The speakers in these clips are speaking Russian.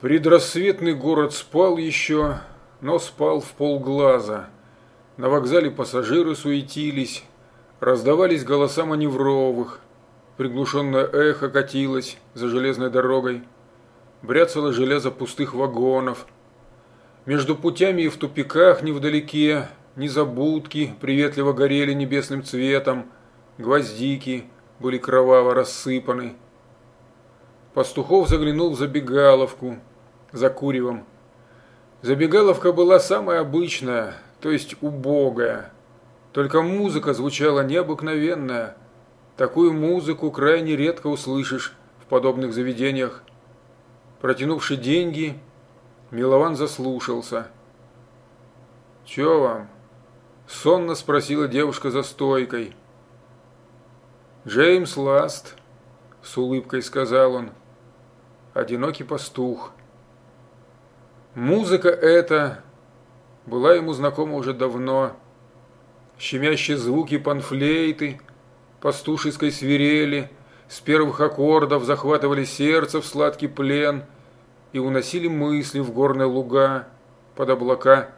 Предрассветный город спал еще, но спал в полглаза. На вокзале пассажиры суетились, раздавались голоса маневровых, приглушенное эхо катилось за железной дорогой, бряцало железо пустых вагонов. Между путями и в тупиках невдалеке незабудки приветливо горели небесным цветом, гвоздики были кроваво рассыпаны. Пастухов заглянул в забегаловку – за куревом. Забегаловка была самая обычная, то есть убогая. Только музыка звучала необыкновенная. Такую музыку крайне редко услышишь в подобных заведениях. Протянувши деньги, Милован заслушался. «Чё вам?» – сонно спросила девушка за стойкой. «Джеймс Ласт», – с улыбкой сказал он, – «одинокий пастух». Музыка эта была ему знакома уже давно. Щемящие звуки панфлейты, пастушеской свирели, с первых аккордов захватывали сердце в сладкий плен и уносили мысли в горные луга под облака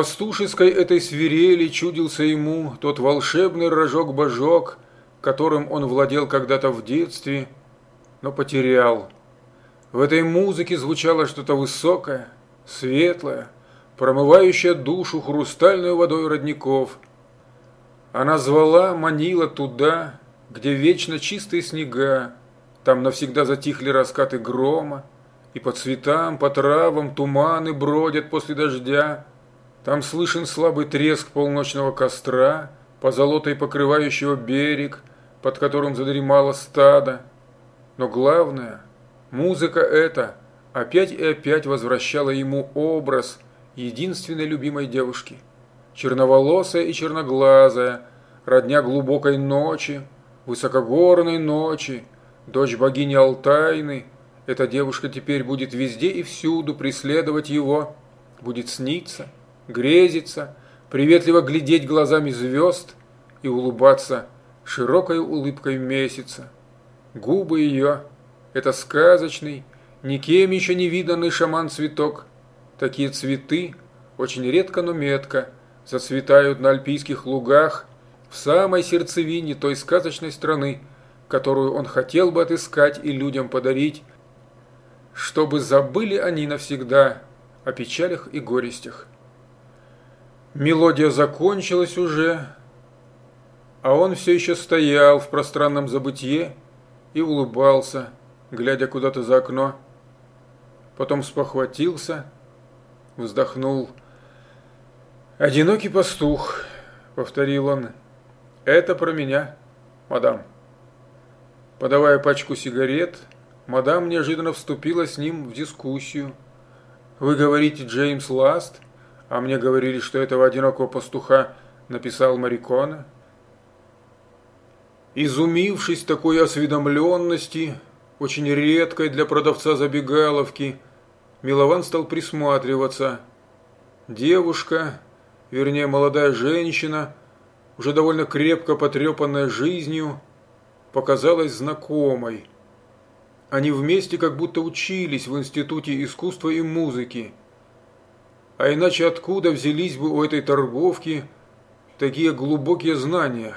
пастушеской этой свирели чудился ему тот волшебный рожок-божок, которым он владел когда-то в детстве, но потерял. В этой музыке звучало что-то высокое, светлое, промывающее душу хрустальной водой родников. Она звала, манила туда, где вечно чистые снега, там навсегда затихли раскаты грома, и по цветам, по травам туманы бродят после дождя, там слышен слабый треск полночного костра, по золотой покрывающего берег, под которым задремало стадо. Но главное, музыка эта опять и опять возвращала ему образ единственной любимой девушки. Черноволосая и черноглазая, родня глубокой ночи, высокогорной ночи, дочь богини Алтайны. Эта девушка теперь будет везде и всюду преследовать его, будет сниться – грезиться, приветливо глядеть глазами звезд и улыбаться широкой улыбкой месяца. Губы ее – это сказочный, никем еще не виданный шаман-цветок. Такие цветы, очень редко, но метко, зацветают на альпийских лугах в самой сердцевине той сказочной страны, которую он хотел бы отыскать и людям подарить, чтобы забыли они навсегда о печалях и горестях. Мелодия закончилась уже, а он все еще стоял в пространном забытье и улыбался, глядя куда-то за окно. Потом спохватился, вздохнул. «Одинокий пастух», — повторил он, — «это про меня, мадам». Подавая пачку сигарет, мадам неожиданно вступила с ним в дискуссию. «Вы говорите, Джеймс Ласт?» А мне говорили, что этого одинокого пастуха написал Марикона. Изумившись такой осведомленности, очень редкой для продавца забегаловки, Милован стал присматриваться. Девушка, вернее молодая женщина, уже довольно крепко потрепанная жизнью, показалась знакомой. Они вместе как будто учились в Институте искусства и музыки. А иначе откуда взялись бы у этой торговки такие глубокие знания?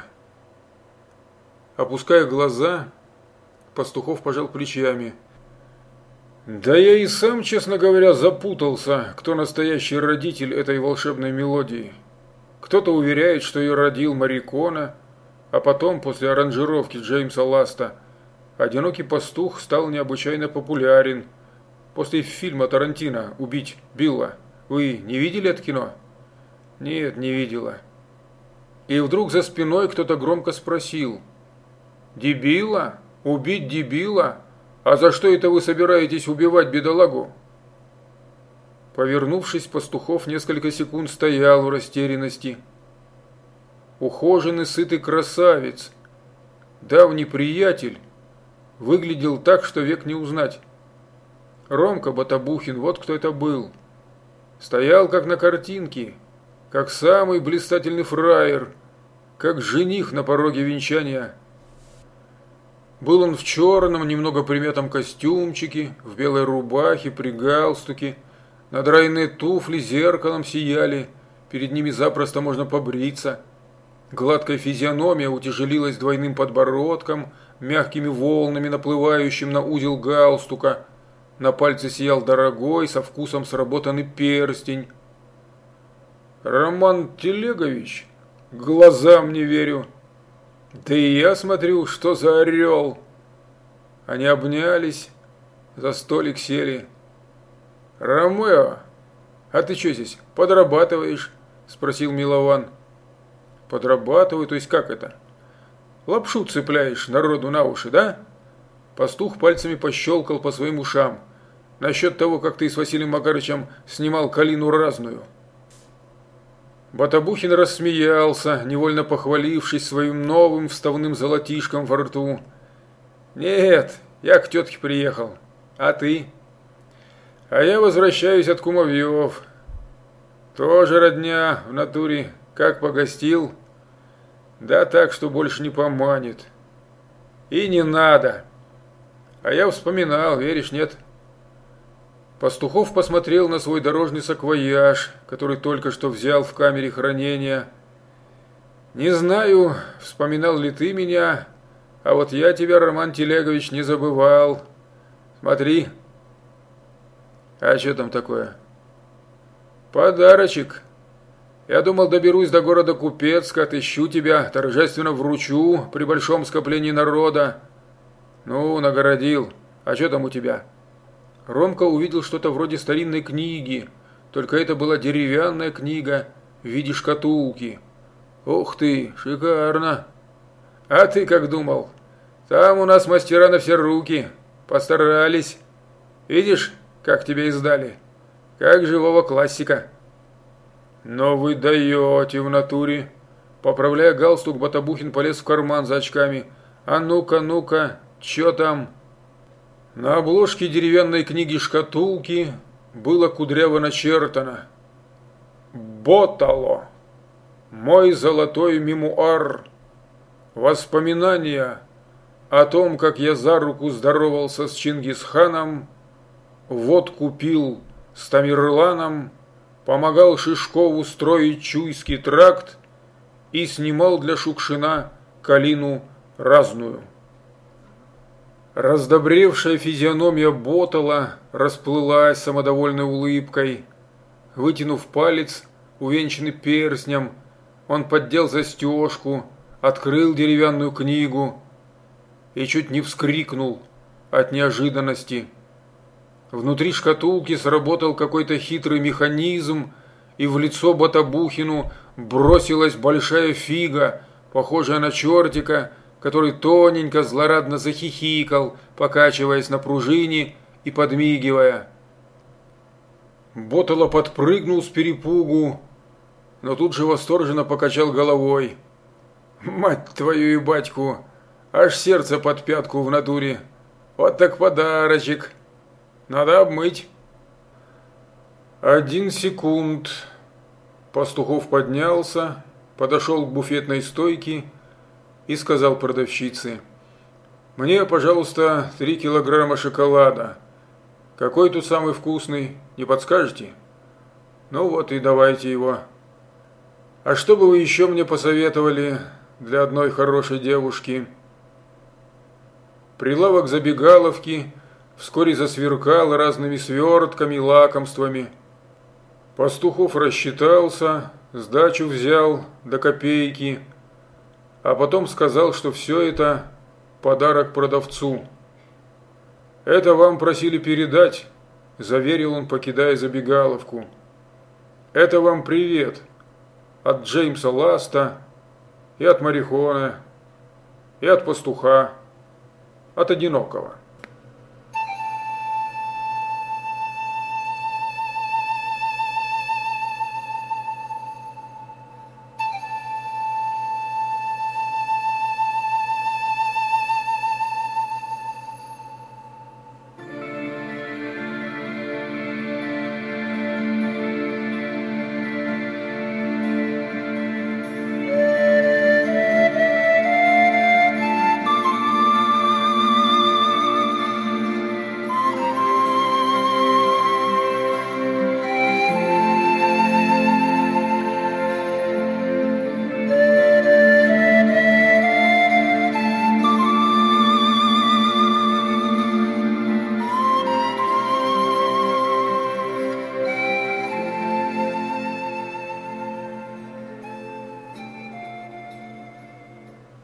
Опуская глаза, Пастухов пожал плечами. Да я и сам, честно говоря, запутался, кто настоящий родитель этой волшебной мелодии. Кто-то уверяет, что ее родил Марикона, а потом, после аранжировки Джеймса Ласта, одинокий пастух стал необычайно популярен. После фильма Тарантино «Убить Билла» Вы не видели это кино? Нет, не видела. И вдруг за спиной кто-то громко спросил. Дебила? Убить дебила? А за что это вы собираетесь убивать бедолагу? Повернувшись, Пастухов несколько секунд стоял в растерянности. Ухоженный, сытый красавец, давний приятель, выглядел так, что век не узнать. Ромка Батабухин, вот кто это был. Стоял как на картинке, как самый блистательный фраер, как жених на пороге венчания. Был он в черном, немного приметом костюмчике, в белой рубахе, при галстуке, надраенные туфли зеркалом сияли, перед ними запросто можно побриться. Гладкая физиономия утяжелилась двойным подбородком, мягкими волнами, наплывающим на узел галстука – на пальце сиял дорогой, со вкусом сработанный перстень. «Роман Телегович, глазам не верю. Да и я смотрю, что за орел!» Они обнялись, за столик сели. «Ромео, а ты что здесь, подрабатываешь?» – спросил Милован. «Подрабатываю, то есть как это?» «Лапшу цепляешь народу на уши, да?» Пастух пальцами пощелкал по своим ушам. «Насчет того, как ты с Василием Макарычем снимал калину разную». Батабухин рассмеялся, невольно похвалившись своим новым вставным золотишком во рту. «Нет, я к тетке приехал. А ты?» «А я возвращаюсь от кумовьев. Тоже родня в натуре. Как погостил?» «Да так, что больше не поманит». «И не надо!» А я вспоминал, веришь, нет? Пастухов посмотрел на свой дорожный саквояж, который только что взял в камере хранения. Не знаю, вспоминал ли ты меня, а вот я тебя, Роман Телегович, не забывал. Смотри. А что там такое? Подарочек. Я думал, доберусь до города Купецка, отыщу тебя, торжественно вручу при большом скоплении народа. «Ну, нагородил. А что там у тебя?» Ромка увидел что-то вроде старинной книги, только это была деревянная книга в виде шкатулки. «Ух ты, шикарно!» «А ты как думал? Там у нас мастера на все руки. Постарались. Видишь, как тебя издали? Как живого классика!» «Но вы даете в натуре!» Поправляя галстук, Батабухин полез в карман за очками. «А ну-ка, ну-ка, Чё там? На обложке деревянной книги шкатулки было кудряво начертано «Ботало! Мой золотой мемуар! Воспоминания о том, как я за руку здоровался с Чингисханом, вот купил с Тамерланом, помогал Шишкову строить Чуйский тракт и снимал для Шукшина калину разную». Раздобревшая физиономия Ботала расплылась самодовольной улыбкой. Вытянув палец, увенчанный перстнем, он поддел застежку, открыл деревянную книгу и чуть не вскрикнул от неожиданности. Внутри шкатулки сработал какой-то хитрый механизм, и в лицо Батабухину бросилась большая фига, похожая на чертика, который тоненько злорадно захихикал, покачиваясь на пружине и подмигивая. Ботало подпрыгнул с перепугу, но тут же восторженно покачал головой. «Мать твою и батьку! Аж сердце под пятку в натуре! Вот так подарочек! Надо обмыть!» «Один секунд!» Пастухов поднялся, подошел к буфетной стойке и сказал продавщице. «Мне, пожалуйста, три килограмма шоколада. Какой тут самый вкусный, не подскажете?» «Ну вот и давайте его». «А что бы вы еще мне посоветовали для одной хорошей девушки?» Прилавок забегаловки вскоре засверкал разными свертками, лакомствами – Пастухов рассчитался, сдачу взял до копейки, а потом сказал, что все это подарок продавцу. «Это вам просили передать», – заверил он, покидая забегаловку. «Это вам привет от Джеймса Ласта и от Марихона, и от пастуха, от одинокого».